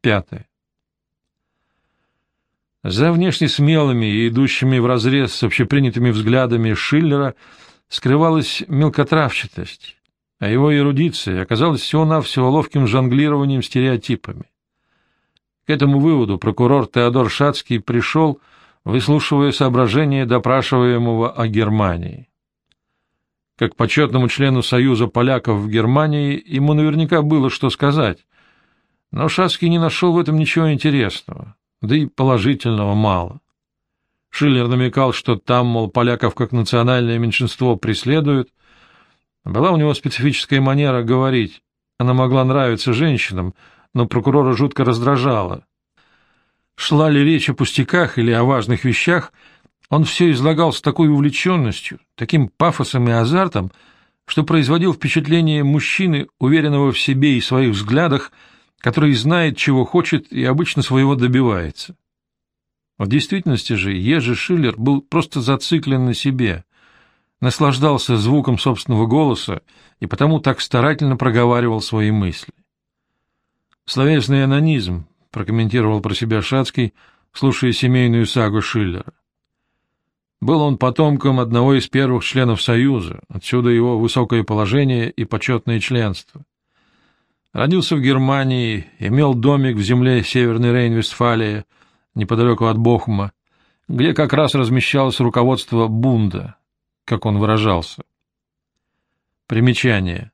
Пятое. За внешне смелыми и идущими вразрез с общепринятыми взглядами Шиллера скрывалась мелкотравчатость, а его эрудиция оказалась всего-навсего ловким жонглированием стереотипами. К этому выводу прокурор Теодор Шацкий пришел, выслушивая соображения допрашиваемого о Германии. Как почетному члену Союза поляков в Германии ему наверняка было что сказать, но Шацкий не нашел в этом ничего интересного, да и положительного мало. Шиллер намекал, что там, мол, поляков как национальное меньшинство преследуют. Была у него специфическая манера говорить. Она могла нравиться женщинам, но прокурора жутко раздражала. Шла ли речь о пустяках или о важных вещах, он все излагал с такой увлеченностью, таким пафосом и азартом, что производил впечатление мужчины, уверенного в себе и своих взглядах, который знает, чего хочет и обычно своего добивается. В действительности же Ежи Шиллер был просто зациклен на себе, наслаждался звуком собственного голоса и потому так старательно проговаривал свои мысли. «Словесный анонизм», — прокомментировал про себя Шацкий, слушая семейную сагу Шиллера. Был он потомком одного из первых членов Союза, отсюда его высокое положение и почетное членство. Родился в Германии, имел домик в земле Северной Рейн-Вестфалии, неподалеку от Бохума, где как раз размещалось руководство Бунда, как он выражался. Примечание.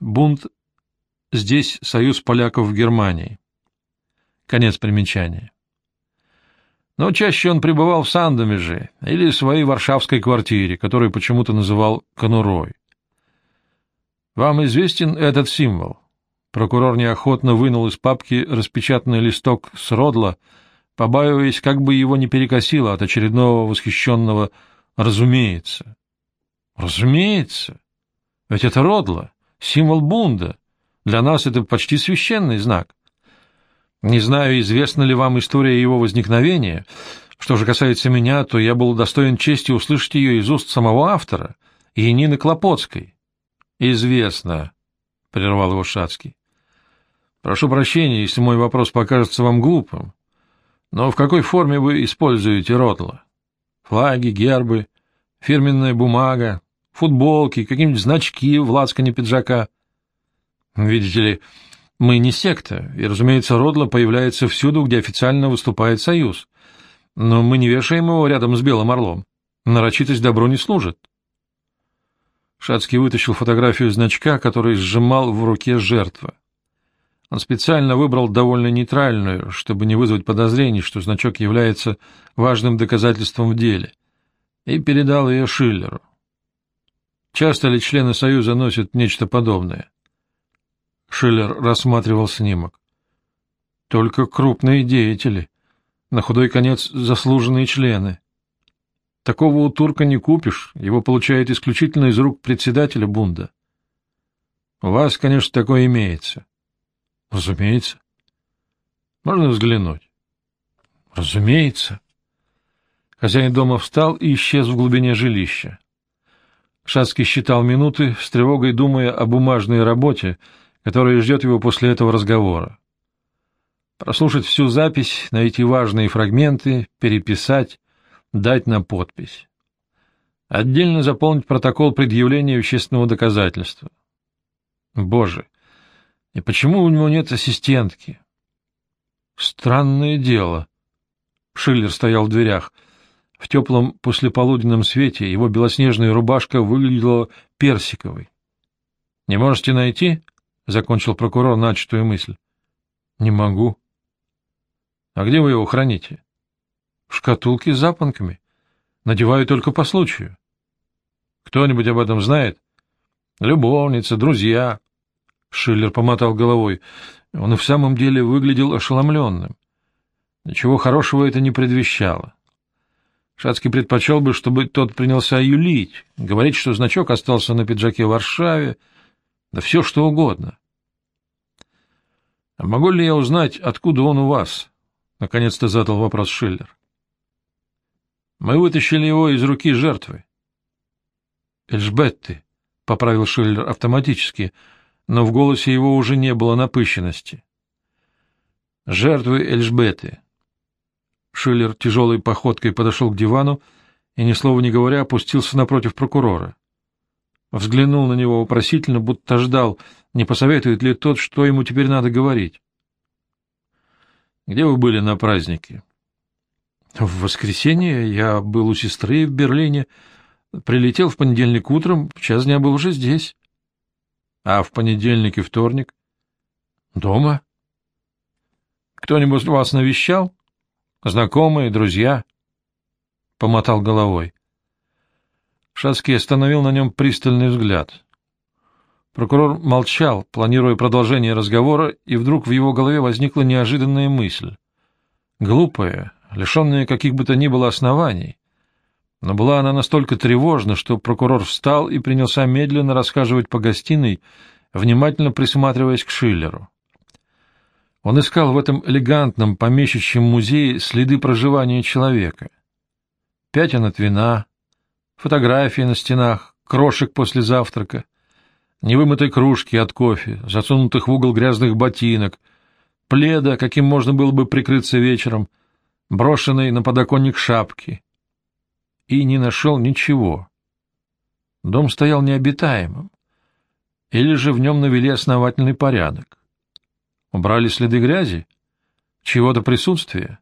Бунд — здесь союз поляков в Германии. Конец примечания. Но чаще он пребывал в Сандомеже или в своей варшавской квартире, которую почему-то называл Конурой. Вам известен этот символ? Прокурор неохотно вынул из папки распечатанный листок с родла, побаиваясь, как бы его не перекосило от очередного восхищенного «разумеется». «Разумеется! Ведь это родло, символ бунда. Для нас это почти священный знак. Не знаю, известна ли вам история его возникновения. Что же касается меня, то я был достоин чести услышать ее из уст самого автора, Янины Клопотской. — Известно, — прервал его Шацкий. — Прошу прощения, если мой вопрос покажется вам глупым. Но в какой форме вы используете ротло? Флаги, гербы, фирменная бумага, футболки, какие-нибудь значки в лацкане пиджака? Видите ли, мы не секта, и, разумеется, родло появляется всюду, где официально выступает союз. Но мы не вешаем его рядом с белым орлом. Нарочитость добро не служит. Шацкий вытащил фотографию значка, который сжимал в руке жертва. Он специально выбрал довольно нейтральную, чтобы не вызвать подозрений, что значок является важным доказательством в деле, и передал ее Шиллеру. Часто ли члены Союза носят нечто подобное? Шиллер рассматривал снимок. Только крупные деятели, на худой конец заслуженные члены. Такого у турка не купишь, его получают исключительно из рук председателя бунда. У вас, конечно, такое имеется. Разумеется. Можно взглянуть? Разумеется. Хозяин дома встал и исчез в глубине жилища. Шацкий считал минуты, с тревогой думая о бумажной работе, которая ждет его после этого разговора. Прослушать всю запись, найти важные фрагменты, переписать, дать на подпись. Отдельно заполнить протокол предъявления вещественного доказательства. Боже, и почему у него нет ассистентки? Странное дело. Шиллер стоял в дверях. В теплом послеполуденном свете его белоснежная рубашка выглядела персиковой. — Не можете найти? — закончил прокурор начатую мысль. — Не могу. — А где вы его храните? — В шкатулке с запонками. Надеваю только по случаю. — Кто-нибудь об этом знает? — Любовница, друзья. Шиллер помотал головой. Он и в самом деле выглядел ошеломленным. Ничего хорошего это не предвещало. Шацкий предпочел бы, чтобы тот принялся юлить, говорить, что значок остался на пиджаке в Варшаве, да все что угодно. — А могу ли я узнать, откуда он у вас? — наконец-то задал вопрос Шиллер. — Мы вытащили его из руки жертвы. — Эльжбетты, — поправил Шиллер автоматически, — но в голосе его уже не было напыщенности. Жертвы Эльжбеты. Шиллер тяжелой походкой подошел к дивану и, ни слова не говоря, опустился напротив прокурора. Взглянул на него вопросительно, будто ждал, не посоветует ли тот, что ему теперь надо говорить. — Где вы были на празднике? — В воскресенье я был у сестры в Берлине, прилетел в понедельник утром, в час дня был уже здесь. — А в понедельник и вторник? — Дома. — Кто-нибудь вас навещал? Знакомые, друзья? Помотал головой. Шацкий остановил на нем пристальный взгляд. Прокурор молчал, планируя продолжение разговора, и вдруг в его голове возникла неожиданная мысль. Глупая, лишенная каких бы то ни было оснований. Но была она настолько тревожна, что прокурор встал и принялся медленно рассказывать по гостиной, внимательно присматриваясь к Шиллеру. Он искал в этом элегантном помещичьем музее следы проживания человека. Пятен от вина, фотографии на стенах, крошек после завтрака, невымытой кружки от кофе, засунутых в угол грязных ботинок, пледа, каким можно было бы прикрыться вечером, брошенной на подоконник шапки. И не нашел ничего. Дом стоял необитаемым, или же в нем навели основательный порядок. Убрали следы грязи? Чего-то присутствия?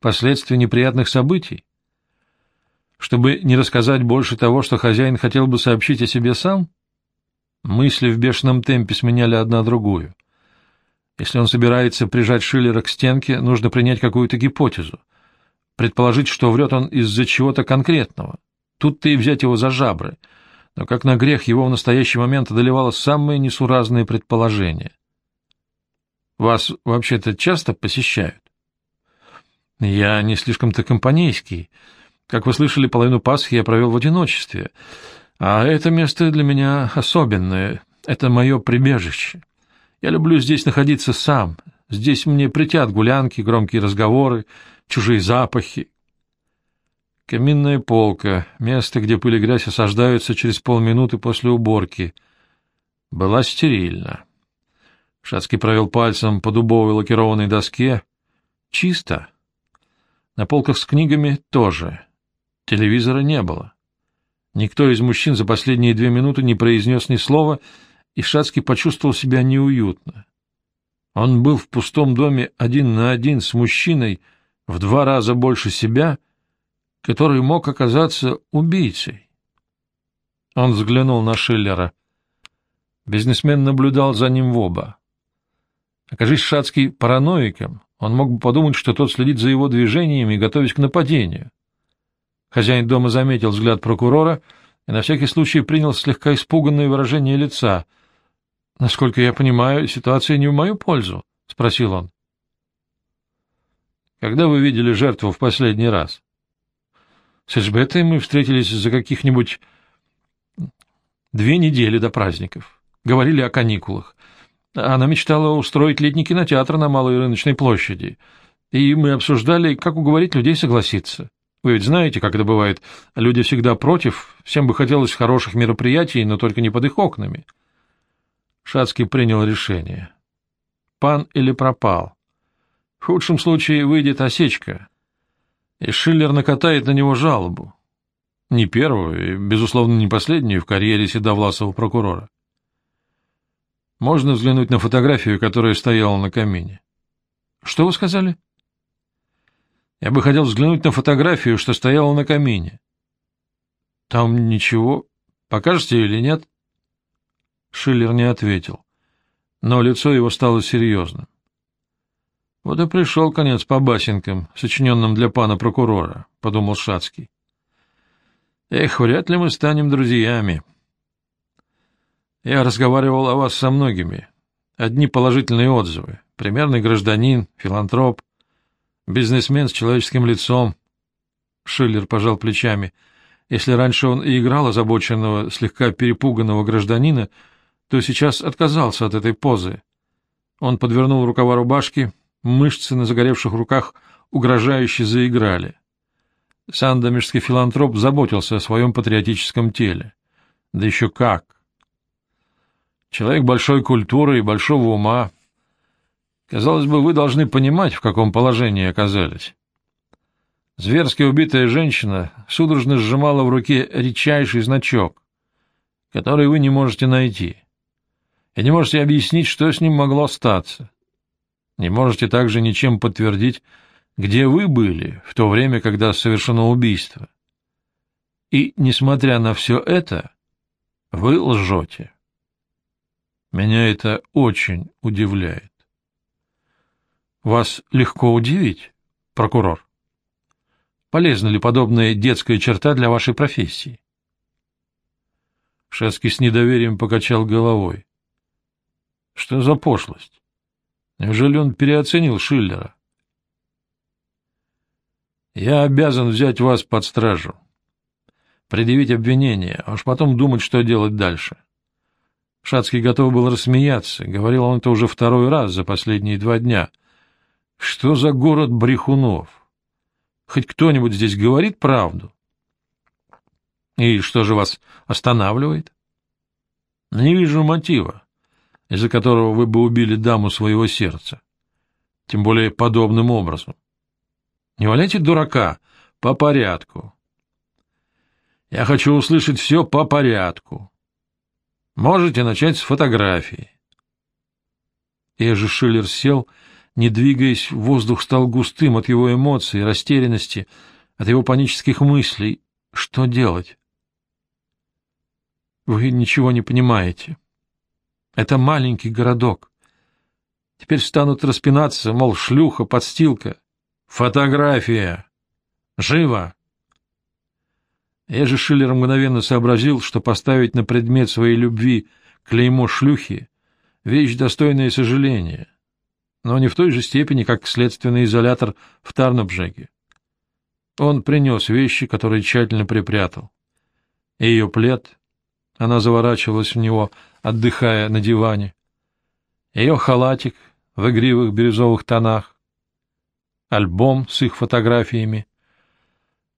Последствия неприятных событий? Чтобы не рассказать больше того, что хозяин хотел бы сообщить о себе сам? Мысли в бешеном темпе сменяли одна другую. Если он собирается прижать Шиллера к стенке, нужно принять какую-то гипотезу. Предположить, что врет он из-за чего-то конкретного. Тут-то и взять его за жабры. Но как на грех его в настоящий момент одолевало самые несуразные предположения. Вас вообще-то часто посещают? Я не слишком-то компанейский. Как вы слышали, половину Пасхи я провел в одиночестве. А это место для меня особенное. Это мое прибежище. Я люблю здесь находиться сам. Здесь мне притят гулянки, громкие разговоры, чужие запахи. Каминная полка, место, где пыль и грязь осаждаются через полминуты после уборки, была стерильна. Шацкий провел пальцем по дубовой лакированной доске. Чисто. На полках с книгами тоже. Телевизора не было. Никто из мужчин за последние две минуты не произнес ни слова, и Шацкий почувствовал себя неуютно. Он был в пустом доме один на один с мужчиной в два раза больше себя, который мог оказаться убийцей. Он взглянул на Шиллера. Бизнесмен наблюдал за ним в оба. Окажись Шацкий параноиком, он мог бы подумать, что тот следит за его движениями, готовясь к нападению. Хозяин дома заметил взгляд прокурора и на всякий случай принял слегка испуганное выражение лица. — Насколько я понимаю, ситуация не в мою пользу? — спросил он. — Когда вы видели жертву в последний раз? — С Эльжбетой мы встретились за каких-нибудь две недели до праздников. Говорили о каникулах. Она мечтала устроить летний кинотеатр на Малой рыночной площади, и мы обсуждали, как уговорить людей согласиться. Вы ведь знаете, как это бывает. Люди всегда против, всем бы хотелось хороших мероприятий, но только не под их окнами. Шацкий принял решение. Пан или пропал. В худшем случае выйдет осечка, и Шиллер накатает на него жалобу. Не первую и, безусловно, не последнюю в карьере седовласого прокурора. Можно взглянуть на фотографию, которая стояла на камине? — Что вы сказали? — Я бы хотел взглянуть на фотографию, что стояла на камине. — Там ничего. Покажете или нет? Шиллер не ответил, но лицо его стало серьезным. — Вот и пришел конец по басенкам, сочиненным для пана прокурора, — подумал Шацкий. — Эх, вряд ли мы станем друзьями. — я разговаривал о вас со многими. Одни положительные отзывы. Примерный гражданин, филантроп, бизнесмен с человеческим лицом. Шиллер пожал плечами. Если раньше он и играл озабоченного, слегка перепуганного гражданина, то сейчас отказался от этой позы. Он подвернул рукава рубашки, мышцы на загоревших руках угрожающе заиграли. Сандомирский филантроп заботился о своем патриотическом теле. Да еще как! Человек большой культуры и большого ума. Казалось бы, вы должны понимать, в каком положении оказались. Зверски убитая женщина судорожно сжимала в руке редчайший значок, который вы не можете найти, и не можете объяснить, что с ним могло статься. Не можете также ничем подтвердить, где вы были в то время, когда совершено убийство. И, несмотря на все это, вы лжете. Меня это очень удивляет. Вас легко удивить, прокурор. Полезна ли подобная детская черта для вашей профессии? Шацкий с недоверием покачал головой. Что за пошлость? Неужели он переоценил Шиллера? Я обязан взять вас под стражу, предъявить обвинение, а уж потом думать, что делать дальше. Шацкий готов был рассмеяться, говорил он это уже второй раз за последние два дня. Что за город брехунов? Хоть кто-нибудь здесь говорит правду? И что же вас останавливает? Не вижу мотива, из-за которого вы бы убили даму своего сердца. Тем более подобным образом. Не валяйте дурака. По порядку. Я хочу услышать все по порядку. Можете начать с фотографии. Ежи Шиллер сел, не двигаясь, воздух стал густым от его эмоций, растерянности, от его панических мыслей. Что делать? Вы ничего не понимаете. Это маленький городок. Теперь станут распинаться, мол, шлюха, подстилка. Фотография! Живо! Же Шиллер мгновенно сообразил, что поставить на предмет своей любви клеймо шлюхи — вещь, достойная сожаления, но не в той же степени, как следственный изолятор в Тарнобжеге. Он принес вещи, которые тщательно припрятал. Ее плед, она заворачивалась в него, отдыхая на диване, ее халатик в игривых бирюзовых тонах, альбом с их фотографиями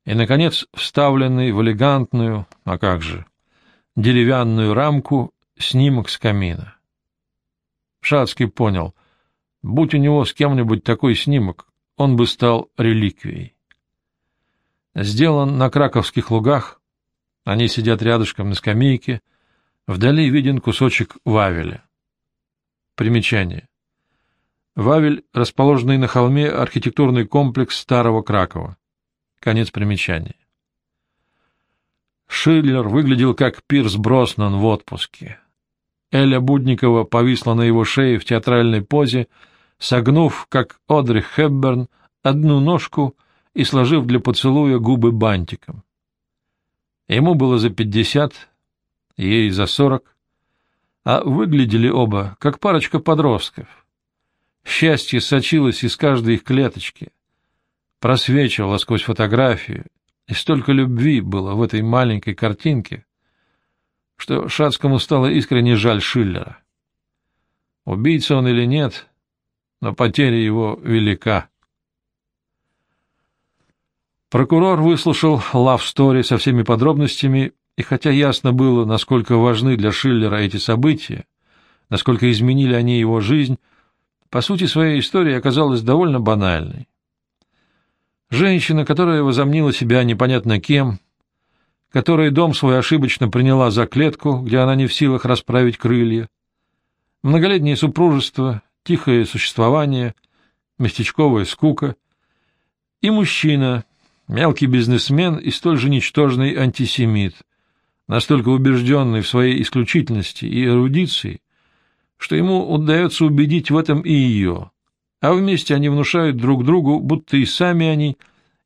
и, наконец, вставленный в элегантную, а как же, деревянную рамку снимок с камина. Шацкий понял, будь у него с кем-нибудь такой снимок, он бы стал реликвией. Сделан на краковских лугах, они сидят рядышком на скамейке, вдали виден кусочек Вавеля. Примечание. Вавель, расположенный на холме, архитектурный комплекс старого Кракова. Конец примечания. Шиллер выглядел как Пирс Броснан в отпуске. Эля Будникова повисла на его шее в театральной позе, согнув, как Одри Хепберн, одну ножку и сложив для поцелуя губы бантиком. Ему было за пятьдесят, ей за сорок, а выглядели оба, как парочка подростков — Счастье сочилось из каждой их клеточки, просвечивало сквозь фотографию, и столько любви было в этой маленькой картинке, что Шацкому стало искренне жаль Шиллера. Убийца он или нет, но потеря его велика. Прокурор выслушал лав-стори со всеми подробностями, и хотя ясно было, насколько важны для Шиллера эти события, насколько изменили они его жизнь, по сути, своей история оказалась довольно банальной. Женщина, которая возомнила себя непонятно кем, которая дом свой ошибочно приняла за клетку, где она не в силах расправить крылья, многолетнее супружество, тихое существование, местечковая скука, и мужчина, мелкий бизнесмен и столь же ничтожный антисемит, настолько убежденный в своей исключительности и эрудиции, что ему удается убедить в этом и ее, а вместе они внушают друг другу, будто и сами они,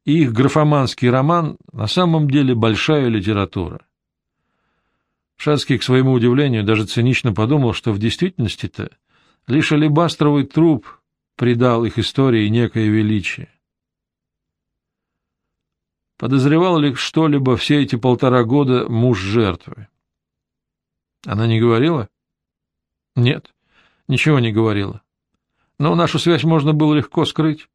и их графоманский роман на самом деле большая литература. Шацкий, к своему удивлению, даже цинично подумал, что в действительности-то лишь алебастровый труп придал их истории некое величие. Подозревал ли что-либо все эти полтора года муж жертвы? Она не говорила? Нет, ничего не говорила. Но нашу связь можно было легко скрыть.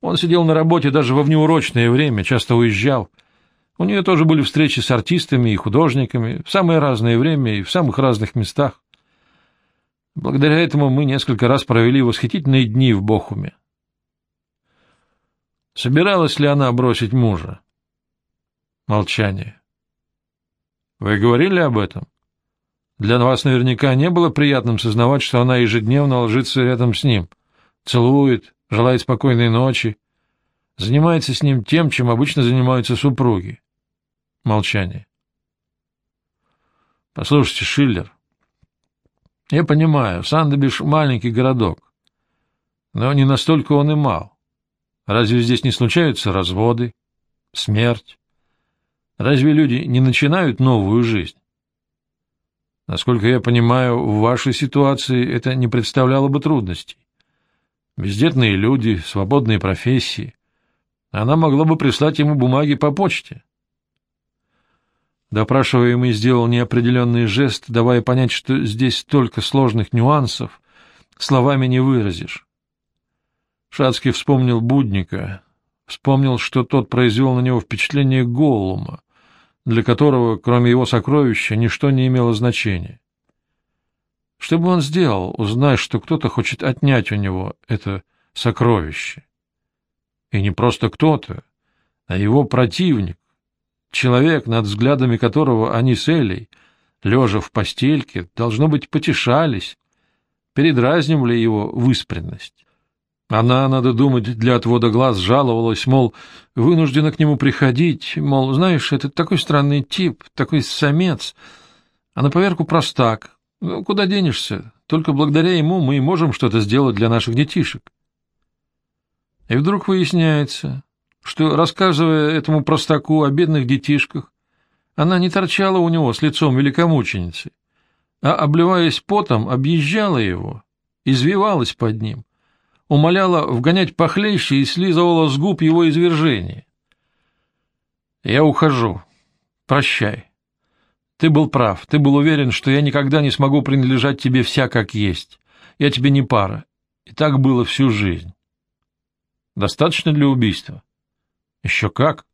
Он сидел на работе даже во внеурочное время, часто уезжал. У нее тоже были встречи с артистами и художниками в самое разное время и в самых разных местах. Благодаря этому мы несколько раз провели восхитительные дни в Бохуме. Собиралась ли она бросить мужа? Молчание. Вы говорили об этом? Для вас наверняка не было приятным сознавать, что она ежедневно ложится рядом с ним, целует, желает спокойной ночи, занимается с ним тем, чем обычно занимаются супруги. Молчание. Послушайте, Шиллер, я понимаю, Сандебиш — маленький городок, но не настолько он и мал. Разве здесь не случаются разводы, смерть? Разве люди не начинают новую жизнь? Насколько я понимаю, в вашей ситуации это не представляло бы трудностей. Бездетные люди, свободные профессии. Она могла бы прислать ему бумаги по почте. Допрашиваемый сделал неопределенный жест, давая понять, что здесь столько сложных нюансов, словами не выразишь. Шацкий вспомнил Будника, вспомнил, что тот произвел на него впечатление Голлума, для которого, кроме его сокровища, ничто не имело значения. Что бы он сделал, узнав, что кто-то хочет отнять у него это сокровище? И не просто кто-то, а его противник, человек, над взглядами которого они с Элей, лежа в постельке, должно быть, потешались, передразнивали его выспренность. Она, надо думать, для отвода глаз жаловалась, мол, вынуждена к нему приходить, мол, знаешь, это такой странный тип, такой самец, а на поверку простак. Ну, куда денешься? Только благодаря ему мы и можем что-то сделать для наших детишек. И вдруг выясняется, что, рассказывая этому простаку о бедных детишках, она не торчала у него с лицом великомученицы, а, обливаясь потом, объезжала его, извивалась под ним, умоляла вгонять похлеще и слизывала с губ его извержение. «Я ухожу. Прощай. Ты был прав, ты был уверен, что я никогда не смогу принадлежать тебе вся как есть. Я тебе не пара. И так было всю жизнь. Достаточно для убийства?» «Еще как?»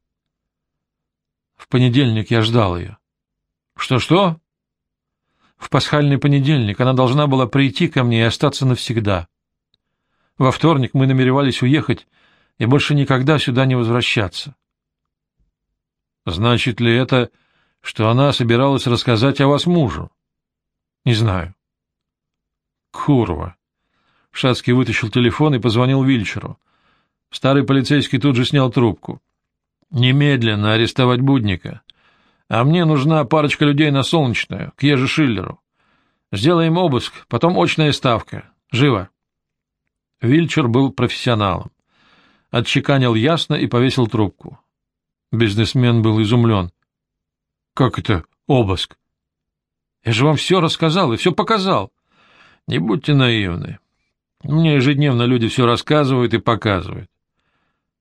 В понедельник я ждал ее. «Что-что?» В пасхальный понедельник она должна была прийти ко мне и остаться навсегда. Во вторник мы намеревались уехать и больше никогда сюда не возвращаться. Значит ли это, что она собиралась рассказать о вас мужу? Не знаю. Курва. Шацкий вытащил телефон и позвонил Вильчеру. Старый полицейский тут же снял трубку. Немедленно арестовать Будника. А мне нужна парочка людей на Солнечную, к Еже Шиллеру. Сделаем обыск, потом очная ставка. Живо. Вильчер был профессионалом. Отчеканил ясно и повесил трубку. Бизнесмен был изумлен. — Как это обыск? — Я же вам все рассказал и все показал. — Не будьте наивны. Мне ежедневно люди все рассказывают и показывают.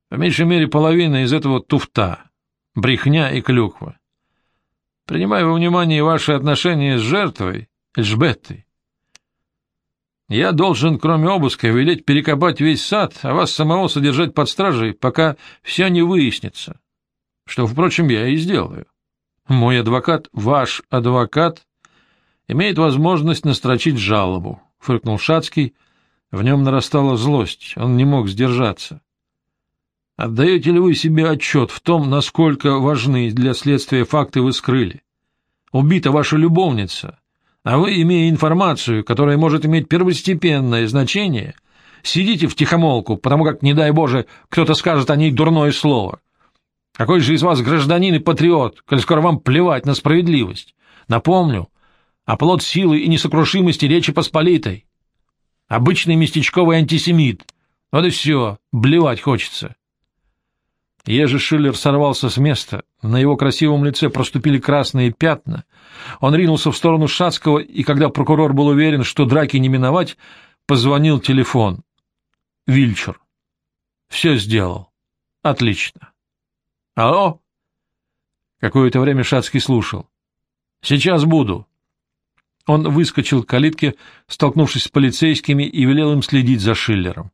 По меньшей мере половина из этого туфта, брехня и клюква. Принимая во внимание ваши отношения с жертвой, Эльжбеттой, я должен, кроме обыска, велеть перекопать весь сад, а вас самого содержать под стражей, пока все не выяснится. Что, впрочем, я и сделаю. Мой адвокат, ваш адвокат, имеет возможность настрочить жалобу, — фыркнул Шацкий. В нем нарастала злость, он не мог сдержаться. Отдаете ли вы себе отчет в том, насколько важны для следствия факты вы скрыли? Убита ваша любовница, а вы, имея информацию, которая может иметь первостепенное значение, сидите в тихомолку, потому как, не дай Боже, кто-то скажет о ней дурное слово. Какой же из вас гражданин и патриот, коль скоро вам плевать на справедливость? Напомню, оплот силы и несокрушимости Речи Посполитой. Обычный местечковый антисемит. Вот и все, блевать хочется. Ежи Шиллер сорвался с места, на его красивом лице проступили красные пятна. Он ринулся в сторону Шацкого, и когда прокурор был уверен, что драки не миновать, позвонил телефон. Вильчер. Все сделал. Отлично. Алло? Какое-то время Шацкий слушал. Сейчас буду. Он выскочил к калитке, столкнувшись с полицейскими, и велел им следить за Шиллером.